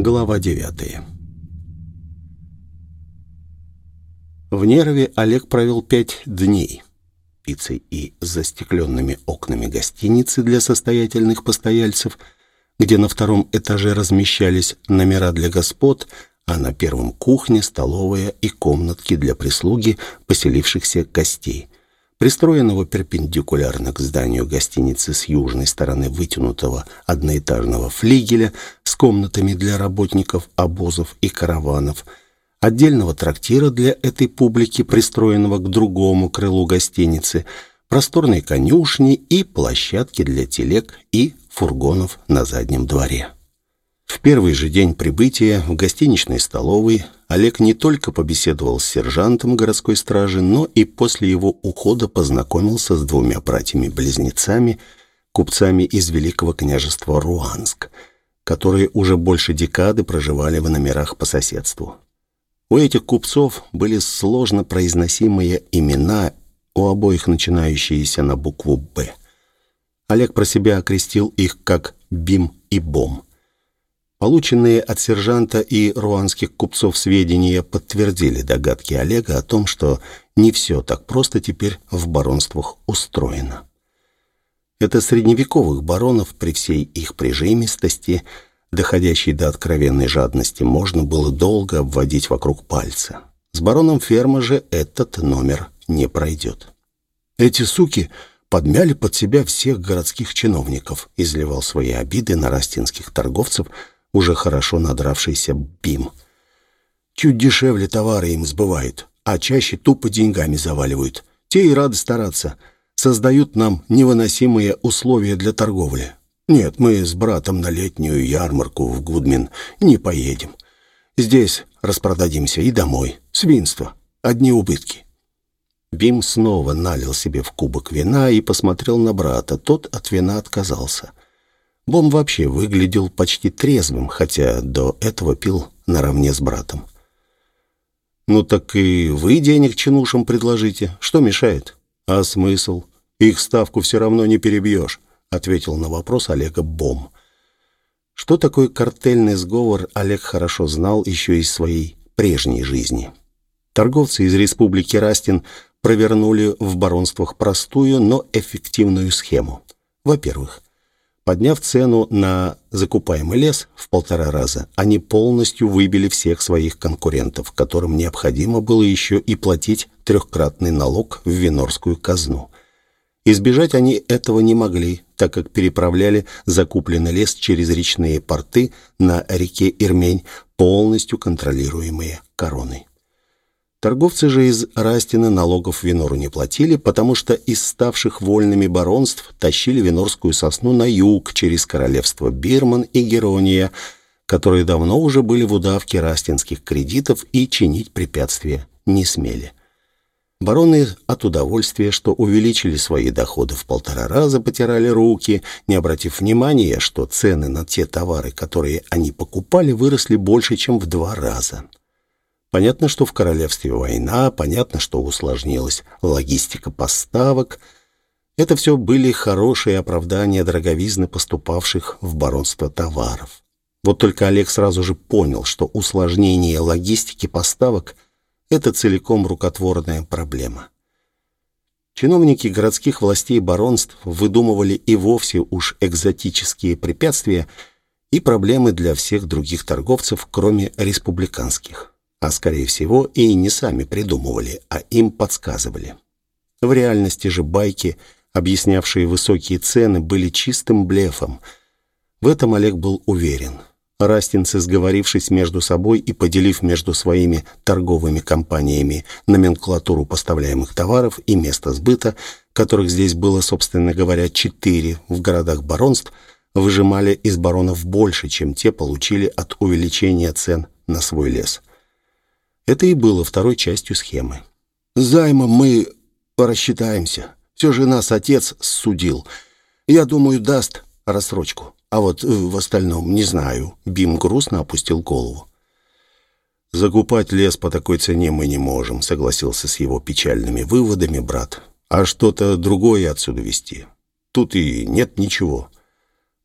Глава 9 В Нерове Олег провел пять дней. Пиццей и застекленными окнами гостиницы для состоятельных постояльцев, где на втором этаже размещались номера для господ, а на первом кухня, столовая и комнатки для прислуги поселившихся гостей – пристроенного перпендикулярно к зданию гостиницы с южной стороны вытянутого одноэтажного флигеля с комнатами для работников обозов и караванов, отдельного трактира для этой публики, пристроенного к другому крылу гостиницы, просторной конюшни и площадки для телег и фургонов на заднем дворе. В первый же день прибытия в гостиничной столовой Олег не только побеседовал с сержантом городской стражи, но и после его ухода познакомился с двумя братьями-близнецами, купцами из Великого княжества Руанск, которые уже больше декады проживали в номерах по соседству. У этих купцов были сложно произносимые имена, у обоих начинающиеся на букву «Б». Олег про себя окрестил их как «Бим» и «Бом». Полученные от сержанта и руанских купцов сведения подтвердили догадки Олега о том, что не все так просто теперь в баронствах устроено. Это средневековых баронов при всей их прижимистости, доходящей до откровенной жадности, можно было долго обводить вокруг пальца. С бароном фермы же этот номер не пройдет. Эти суки подмяли под себя всех городских чиновников, изливал свои обиды на растинских торговцев – уже хорошо надравшийся Бим. Чуть дешевле товары им сбывают, а чаще тупо деньгами заваливают. Те и рады стараться. Создают нам невыносимые условия для торговли. Нет, мы с братом на летнюю ярмарку в Гудмин не поедем. Здесь распродадимся и домой. Свинство. Одни убытки. Бим снова налил себе в кубок вина и посмотрел на брата. Тот от вина отказался. Бом вообще выглядел почти трезвым, хотя до этого пил наравне с братом. «Ну так и вы денег чинушам предложите. Что мешает?» «А смысл? Их ставку все равно не перебьешь», — ответил на вопрос Олега Бом. Что такое картельный сговор, Олег хорошо знал еще из своей прежней жизни. Торговцы из республики Растин провернули в баронствах простую, но эффективную схему. Во-первых, Подняв цену на закупаемый лес в полтора раза, они полностью выбили всех своих конкурентов, которым необходимо было еще и платить трехкратный налог в винорскую казну. Избежать они этого не могли, так как переправляли закупленный лес через речные порты на реке Ирмень, полностью контролируемые короной. Торговцы же из Растина налогов Винору не платили, потому что из ставших вольными баронств тащили винорскую сосну на юг через королевство Бирман и Герония, которые давно уже были в удавке растинских кредитов и чинить препятствия не смели. Бароны от удовольствия, что увеличили свои доходы в полтора раза, потирали руки, не обратив внимания, что цены на те товары, которые они покупали, выросли больше, чем в два раза. Понятно, что в королевстве война, понятно, что усложнилась логистика поставок. Это все были хорошие оправдания дороговизны поступавших в баронство товаров. Вот только Олег сразу же понял, что усложнение логистики поставок – это целиком рукотворная проблема. Чиновники городских властей баронств выдумывали и вовсе уж экзотические препятствия и проблемы для всех других торговцев, кроме республиканских а скорее всего и не сами придумывали, а им подсказывали. В реальности же байки, объяснявшие высокие цены, были чистым блефом. В этом Олег был уверен. Растинцы, сговорившись между собой и поделив между своими торговыми компаниями номенклатуру поставляемых товаров и место сбыта, которых здесь было, собственно говоря, четыре в городах баронств, выжимали из баронов больше, чем те получили от увеличения цен на свой лес. Это и было второй частью схемы. займом мы рассчитаемся. Все же нас отец судил. Я думаю, даст рассрочку. А вот э, в остальном не знаю». Бим грустно опустил голову. «Закупать лес по такой цене мы не можем», — согласился с его печальными выводами брат. «А что-то другое отсюда вести? Тут и нет ничего.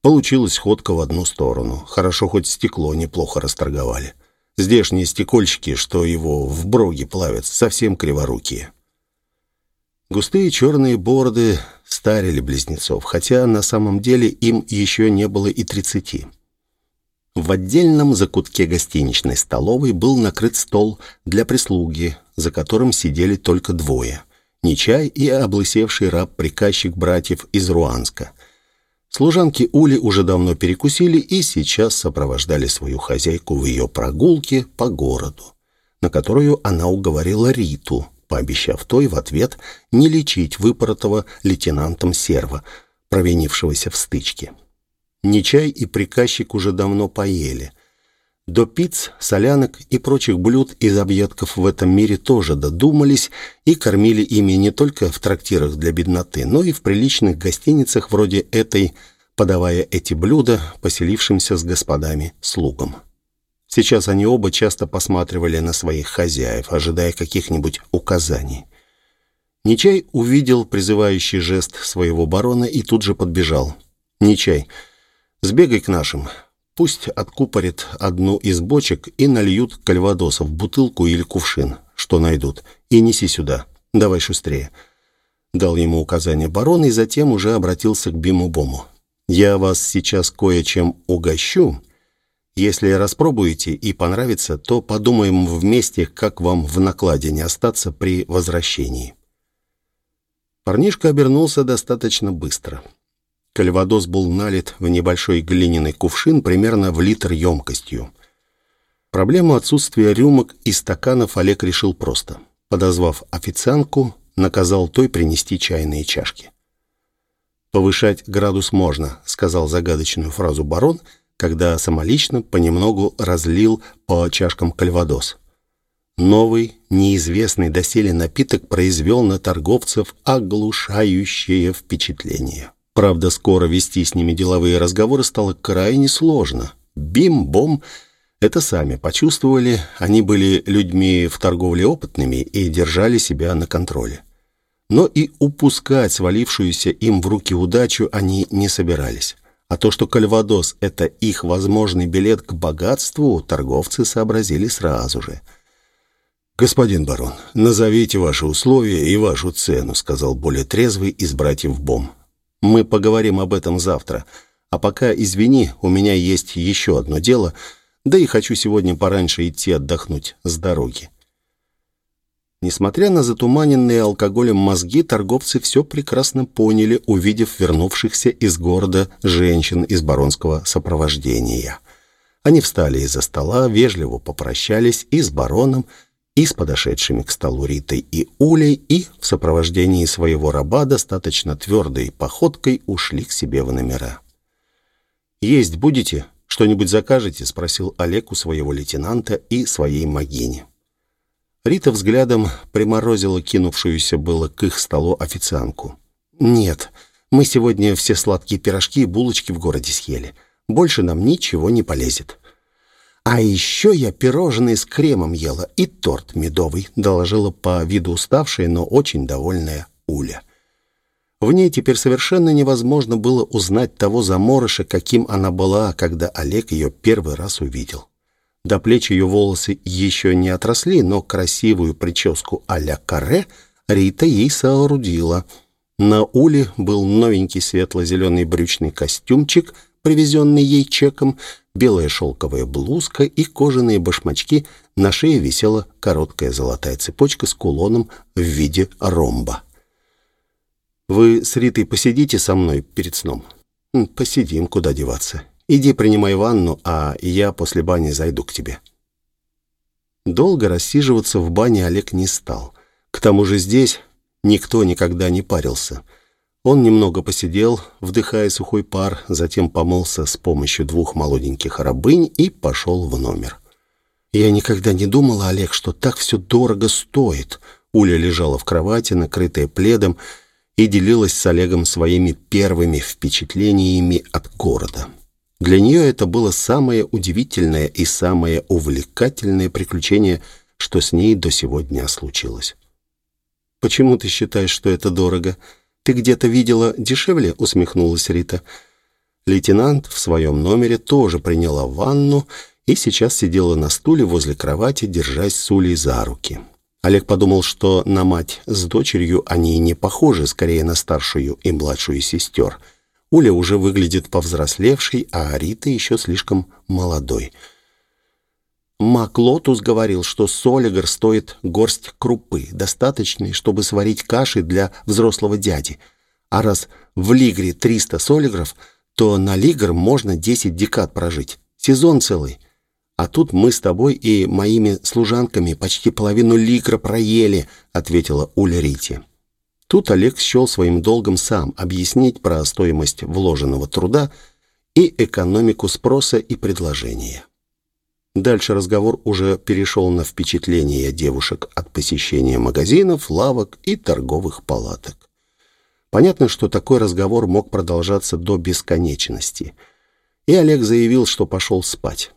Получилась ходка в одну сторону. Хорошо хоть стекло неплохо расторговали. Здешние стекольщики, что его в броге плавят, совсем криворукие. Густые черные бороды старили близнецов, хотя на самом деле им еще не было и тридцати. В отдельном закутке гостиничной столовой был накрыт стол для прислуги, за которым сидели только двое. Нечай и облысевший раб-приказчик братьев из Руанска. Служанки Ули уже давно перекусили и сейчас сопровождали свою хозяйку в ее прогулке по городу, на которую она уговорила Риту, пообещав той в ответ не лечить выпоротого лейтенантом серва, провинившегося в стычке. Нечай и приказчик уже давно поели. До пиц, солянок и прочих блюд из объедков в этом мире тоже додумались и кормили ими не только в трактирах для бедноты, но и в приличных гостиницах вроде этой, подавая эти блюда поселившимся с господами слугам. Сейчас они оба часто посматривали на своих хозяев, ожидая каких-нибудь указаний. Нечай увидел призывающий жест своего барона и тут же подбежал. «Нечай, Сбегай к нашим. Пусть откупорят одну из бочек и нальют кальвадоса в бутылку или кувшин, что найдут, и неси сюда. Давай шустрее». Дал ему указание барон и затем уже обратился к Биму-Бому. «Я вас сейчас кое-чем угощу. Если распробуете и понравится, то подумаем вместе, как вам в накладе не остаться при возвращении». Парнишка обернулся достаточно быстро. Кальвадос был налит в небольшой глиняный кувшин примерно в литр емкостью. Проблему отсутствия рюмок и стаканов Олег решил просто. Подозвав официантку, наказал той принести чайные чашки. «Повышать градус можно», — сказал загадочную фразу барон, когда самолично понемногу разлил по чашкам кальвадос. Новый, неизвестный доселе напиток произвел на торговцев оглушающее впечатление. Правда, скоро вести с ними деловые разговоры стало крайне сложно. Бим-бом это сами почувствовали, они были людьми в торговле опытными и держали себя на контроле. Но и упускать свалившуюся им в руки удачу они не собирались. А то, что Кальвадос – это их возможный билет к богатству, торговцы сообразили сразу же. «Господин барон, назовите ваши условия и вашу цену», – сказал более трезвый из братьев Бом. Мы поговорим об этом завтра. А пока, извини, у меня есть еще одно дело, да и хочу сегодня пораньше идти отдохнуть с дороги. Несмотря на затуманенные алкоголем мозги, торговцы все прекрасно поняли, увидев вернувшихся из города женщин из баронского сопровождения. Они встали из-за стола, вежливо попрощались и с бароном, и с подошедшими к столу Ритой и Улей, и в сопровождении своего раба достаточно твердой походкой ушли к себе в номера. «Есть будете? Что-нибудь закажете?» — спросил Олег у своего лейтенанта и своей могини. Рита взглядом приморозила кинувшуюся было к их столу официантку. «Нет, мы сегодня все сладкие пирожки и булочки в городе съели. Больше нам ничего не полезет». «А еще я пирожные с кремом ела и торт медовый», доложила по виду уставшая, но очень довольная Уля. В ней теперь совершенно невозможно было узнать того заморыша, каким она была, когда Олег ее первый раз увидел. До плеч ее волосы еще не отросли, но красивую прическу а-ля каре Рита ей соорудила. На Уле был новенький светло-зеленый брючный костюмчик, привезенный ей чеком, белая шелковая блузка и кожаные башмачки, на шее висела короткая золотая цепочка с кулоном в виде ромба. «Вы с Ритой посидите со мной перед сном?» «Посидим, куда деваться. Иди принимай ванну, а я после бани зайду к тебе». Долго рассиживаться в бане Олег не стал. К тому же здесь никто никогда не парился – он немного посидел, вдыхая сухой пар, затем помылся с помощью двух молоденьких рабынь и пошел в номер. «Я никогда не думала, Олег, что так все дорого стоит». Уля лежала в кровати, накрытая пледом, и делилась с Олегом своими первыми впечатлениями от города. Для нее это было самое удивительное и самое увлекательное приключение, что с ней до сего дня случилось. «Почему ты считаешь, что это дорого?» «Ты где-то видела дешевле?» — усмехнулась Рита. Лейтенант в своем номере тоже приняла ванну и сейчас сидела на стуле возле кровати, держась с Улей за руки. Олег подумал, что на мать с дочерью они не похожи, скорее на старшую и младшую сестер. Уля уже выглядит повзрослевшей, а Рита еще слишком молодой. Мак Лотус говорил, что солигар стоит горсть крупы, достаточной, чтобы сварить каши для взрослого дяди. А раз в Лигре 300 солигров, то на Лигр можно 10 декад прожить. Сезон целый. А тут мы с тобой и моими служанками почти половину лигра проели», — ответила Уля Рити. Тут Олег счел своим долгом сам объяснить про стоимость вложенного труда и экономику спроса и предложения. Дальше разговор уже перешел на впечатления девушек от посещения магазинов, лавок и торговых палаток. Понятно, что такой разговор мог продолжаться до бесконечности. И Олег заявил, что пошел спать.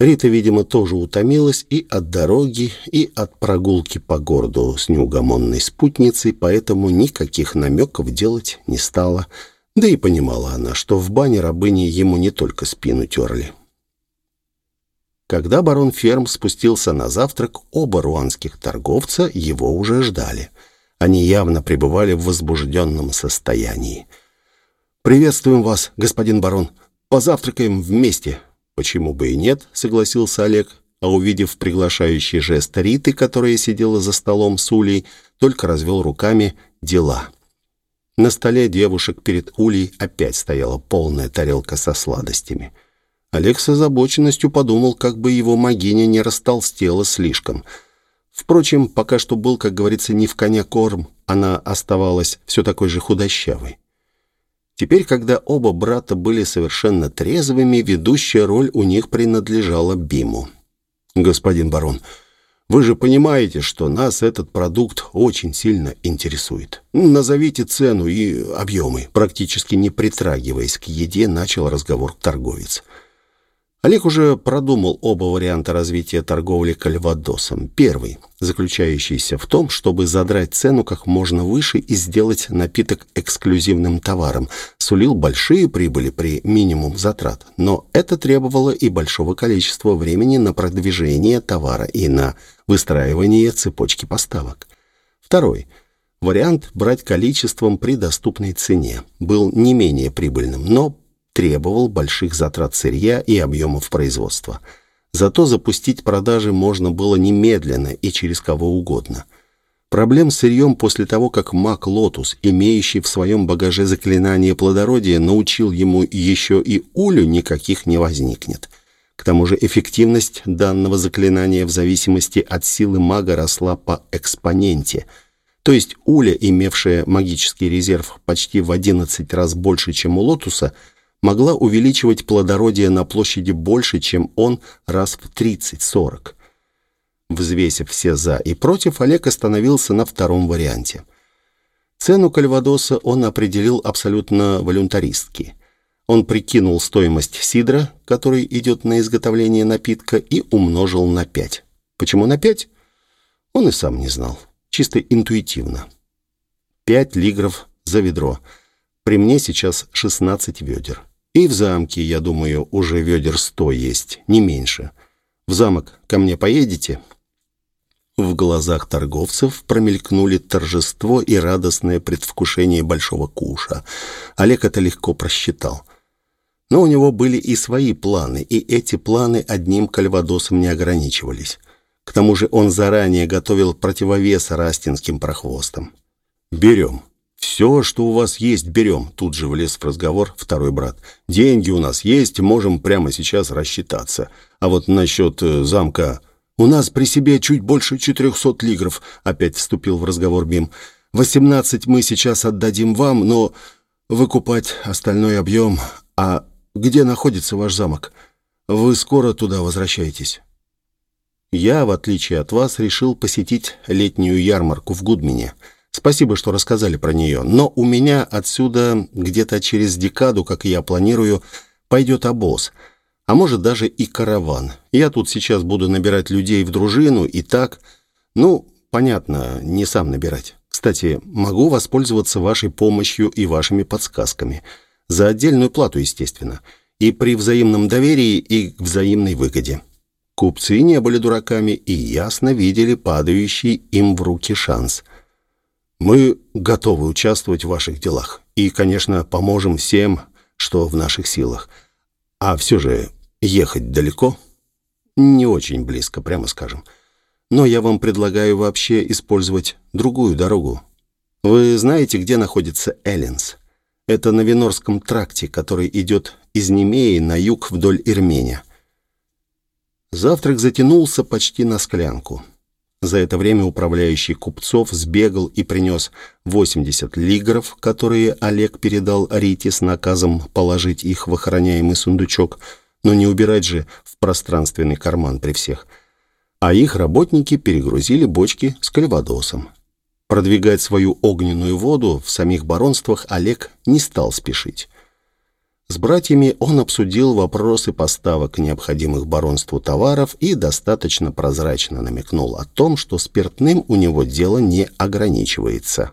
Рита, видимо, тоже утомилась и от дороги, и от прогулки по городу с неугомонной спутницей, поэтому никаких намеков делать не стала. Да и понимала она, что в бане рабыни ему не только спину терли. Когда барон Ферм спустился на завтрак, оба руанских торговца его уже ждали. Они явно пребывали в возбужденном состоянии. «Приветствуем вас, господин барон. Позавтракаем вместе», «Почему бы и нет?» — согласился Олег, а увидев приглашающий жест Риты, которая сидела за столом с Улей, только развел руками «дела». На столе девушек перед Улей опять стояла полная тарелка со сладостями. Олег с озабоченностью подумал, как бы его могиня не растолстела слишком. Впрочем, пока что был, как говорится, не в коня корм, она оставалась все такой же худощавой. Теперь, когда оба брата были совершенно трезвыми, ведущая роль у них принадлежала Биму. «Господин барон, вы же понимаете, что нас этот продукт очень сильно интересует. Назовите цену и объемы». Практически не притрагиваясь к еде, начал разговор торговец. Олег уже продумал оба варианта развития торговли кальвадосом. Первый, заключающийся в том, чтобы задрать цену как можно выше и сделать напиток эксклюзивным товаром, сулил большие прибыли при минимум затрат. Но это требовало и большого количества времени на продвижение товара и на выстраивание цепочки поставок. Второй – вариант брать количеством при доступной цене был не менее прибыльным, но требовал больших затрат сырья и объемов производства. Зато запустить продажи можно было немедленно и через кого угодно. Проблем с сырьем после того, как маг Лотус, имеющий в своем багаже заклинание плодородия, научил ему еще и Улю, никаких не возникнет. К тому же эффективность данного заклинания в зависимости от силы мага росла по экспоненте. То есть Уля, имевшая магический резерв почти в 11 раз больше, чем у Лотуса, могла увеличивать плодородие на площади больше, чем он раз в 30-40. Взвесив все «за» и «против», Олег остановился на втором варианте. Цену кальвадоса он определил абсолютно волюнтаристски. Он прикинул стоимость сидра, который идет на изготовление напитка, и умножил на 5. Почему на 5? Он и сам не знал. Чисто интуитивно. 5 лигров за ведро. При мне сейчас 16 ведер. И в замке, я думаю, уже ведер сто есть, не меньше. В замок ко мне поедете?» В глазах торговцев промелькнули торжество и радостное предвкушение большого куша. Олег это легко просчитал. Но у него были и свои планы, и эти планы одним кальвадосом не ограничивались. К тому же он заранее готовил противовес растинским прохвостам. «Берем», «Все, что у вас есть, берем», — тут же влез в разговор второй брат. «Деньги у нас есть, можем прямо сейчас рассчитаться. А вот насчет э, замка...» «У нас при себе чуть больше четырехсот лигров», — опять вступил в разговор Бим. «Восемнадцать мы сейчас отдадим вам, но выкупать остальной объем. А где находится ваш замок? Вы скоро туда возвращаетесь?» «Я, в отличие от вас, решил посетить летнюю ярмарку в Гудмине». Спасибо, что рассказали про нее. Но у меня отсюда где-то через декаду, как я планирую, пойдет обоз. А может даже и караван. Я тут сейчас буду набирать людей в дружину и так... Ну, понятно, не сам набирать. Кстати, могу воспользоваться вашей помощью и вашими подсказками. За отдельную плату, естественно. И при взаимном доверии, и взаимной выгоде. Купцы не были дураками и ясно видели падающий им в руки шанс. «Мы готовы участвовать в ваших делах и, конечно, поможем всем, что в наших силах. А все же ехать далеко?» «Не очень близко, прямо скажем. Но я вам предлагаю вообще использовать другую дорогу. Вы знаете, где находится Эллинс?» Это на Венорском тракте, который идет из Немеи на юг вдоль Ирмения. Завтрак затянулся почти на склянку. За это время управляющий купцов сбегал и принес 80 лигров, которые Олег передал Рите с наказом положить их в охраняемый сундучок, но не убирать же в пространственный карман при всех. А их работники перегрузили бочки с кальвадосом. Продвигать свою огненную воду в самих баронствах Олег не стал спешить. С братьями он обсудил вопросы поставок необходимых баронству товаров и достаточно прозрачно намекнул о том, что спиртным у него дело не ограничивается.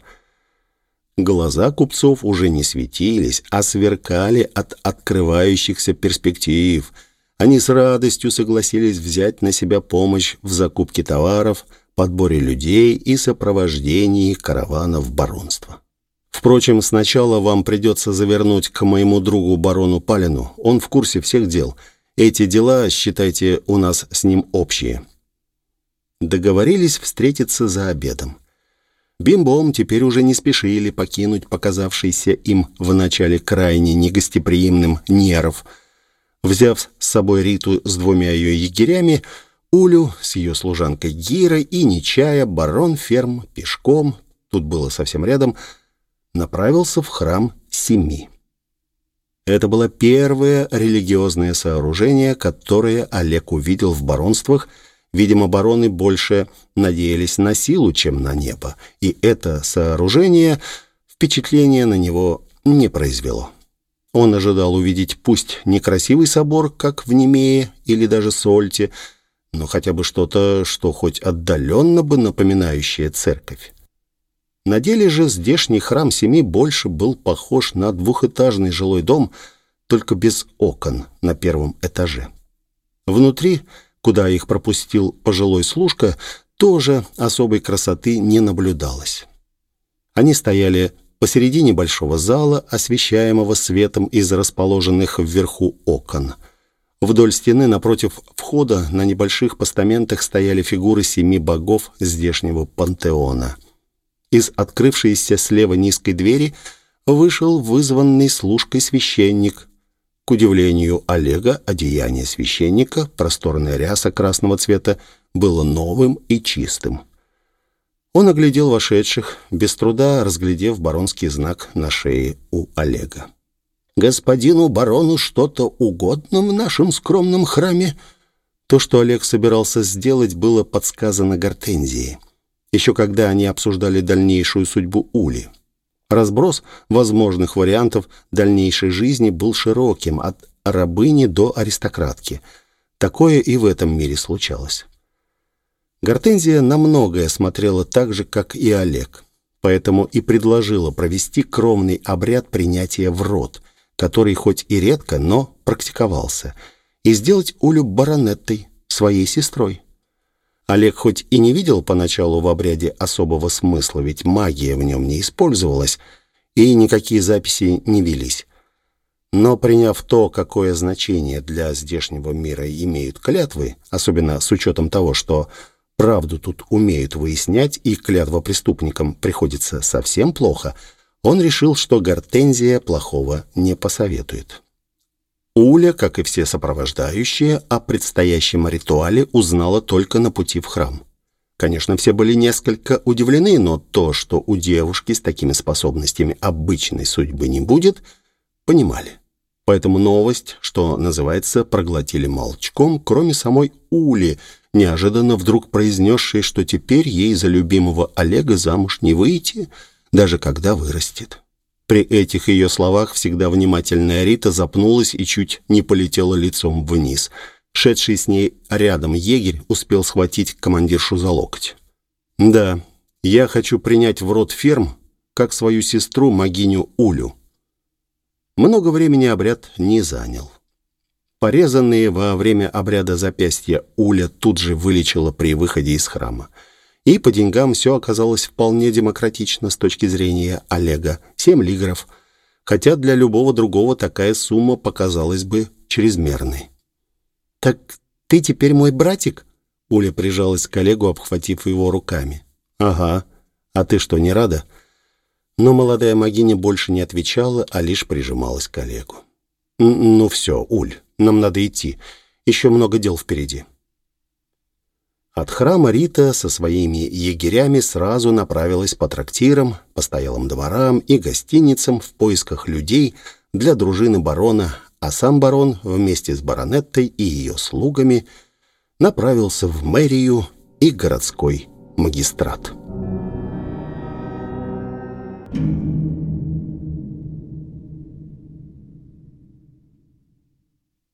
Глаза купцов уже не светились, а сверкали от открывающихся перспектив. Они с радостью согласились взять на себя помощь в закупке товаров – подборе людей и сопровождении караванов баронства. Впрочем, сначала вам придется завернуть к моему другу барону Палину. Он в курсе всех дел. Эти дела, считайте, у нас с ним общие. Договорились встретиться за обедом. Бимбом теперь уже не спешили покинуть показавшийся им вначале крайне негостеприимным нерв. Взяв с собой Риту с двумя ее егерями, Улю с ее служанкой Гирой и Нечая барон Ферм пешком, тут было совсем рядом, направился в храм Семи. Это было первое религиозное сооружение, которое Олег увидел в баронствах. Видимо, бароны больше надеялись на силу, чем на небо, и это сооружение впечатление на него не произвело. Он ожидал увидеть пусть некрасивый собор, как в Немее или даже Сольте, но хотя бы что-то, что хоть отдаленно бы напоминающее церковь. На деле же здешний храм Семи больше был похож на двухэтажный жилой дом, только без окон на первом этаже. Внутри, куда их пропустил пожилой служка, тоже особой красоты не наблюдалось. Они стояли посередине большого зала, освещаемого светом из расположенных вверху окон – Вдоль стены напротив входа на небольших постаментах стояли фигуры семи богов здешнего пантеона. Из открывшейся слева низкой двери вышел вызванный служкой священник. К удивлению Олега, одеяние священника, просторная ряса красного цвета, было новым и чистым. Он оглядел вошедших, без труда разглядев баронский знак на шее у Олега господину барону что-то угодно в нашем скромном храме?» То, что Олег собирался сделать, было подсказано Гортензии. Еще когда они обсуждали дальнейшую судьбу Ули. Разброс возможных вариантов дальнейшей жизни был широким, от рабыни до аристократки. Такое и в этом мире случалось. Гортензия на многое смотрела так же, как и Олег, поэтому и предложила провести кровный обряд принятия в род – который хоть и редко, но практиковался, и сделать Улю баронеттой, своей сестрой. Олег хоть и не видел поначалу в обряде особого смысла, ведь магия в нем не использовалась, и никакие записи не велись. Но приняв то, какое значение для здешнего мира имеют клятвы, особенно с учетом того, что правду тут умеют выяснять, и клятва преступникам приходится совсем плохо – он решил, что Гортензия плохого не посоветует. Уля, как и все сопровождающие, о предстоящем ритуале узнала только на пути в храм. Конечно, все были несколько удивлены, но то, что у девушки с такими способностями обычной судьбы не будет, понимали. Поэтому новость, что называется, проглотили молчком, кроме самой Ули, неожиданно вдруг произнесшей, что теперь ей за любимого Олега замуж не выйти – даже когда вырастет. При этих ее словах всегда внимательная Рита запнулась и чуть не полетела лицом вниз. Шедший с ней рядом егерь успел схватить командиршу за локоть. «Да, я хочу принять в рот ферм, как свою сестру, могиню Улю». Много времени обряд не занял. Порезанные во время обряда запястья Уля тут же вылечила при выходе из храма. И по деньгам все оказалось вполне демократично с точки зрения Олега. Семь лигров. Хотя для любого другого такая сумма показалась бы чрезмерной. «Так ты теперь мой братик?» Уля прижалась к Олегу, обхватив его руками. «Ага. А ты что, не рада?» Но молодая магиня больше не отвечала, а лишь прижималась к Олегу. «Ну все, Уль, нам надо идти. Еще много дел впереди». От храма Рита со своими егерями сразу направилась по трактирам, постоялым дворам и гостиницам в поисках людей для дружины барона, а сам барон вместе с баронеттой и ее слугами направился в мэрию и городской магистрат. Thank you.